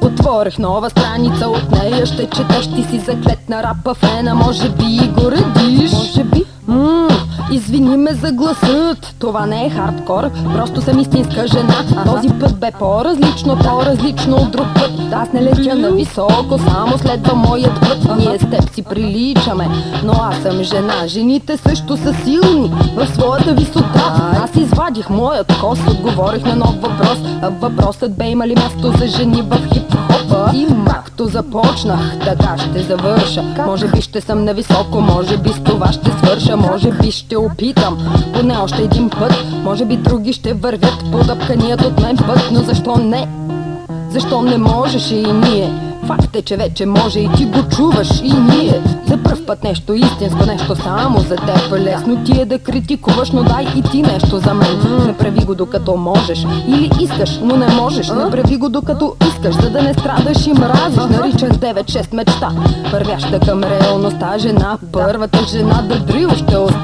Отворих нова страница, от нея ще четеш Ти си заклетна рапа фена, може би и го извини ме за гласът. Това не е хардкор, просто съм истинска жена. Този път бе по-различно, по-различно от друг път. Аз не летя на високо, само следва моят път. Ние с теб си приличаме, но аз съм жена. Жените също са силни в своята висота. Аз извадих моят кос, отговорих на нов въпрос. Въпросът бе има ли място за жени в хип-хопа? И както започнах, така ще завърша. Може би ще съм на високо, може би с това ще Може би ще опитам, поне още един път Може би други ще вървят по дъпканият от мен път Но защо не? Защо не можеше и ние? Факт е, че вече може и ти го чуваш и ние път нещо истинско, нещо само за теб. Лесно ти е да критикуваш, но дай и ти нещо за мен. Направи го докато можеш Или искаш, но не можеш. Направи го докато искаш, за да не страдаш и мразиш. Наричах 9-6 мечта Вървяща към реалността жена. Първата жена да дрил ще остане.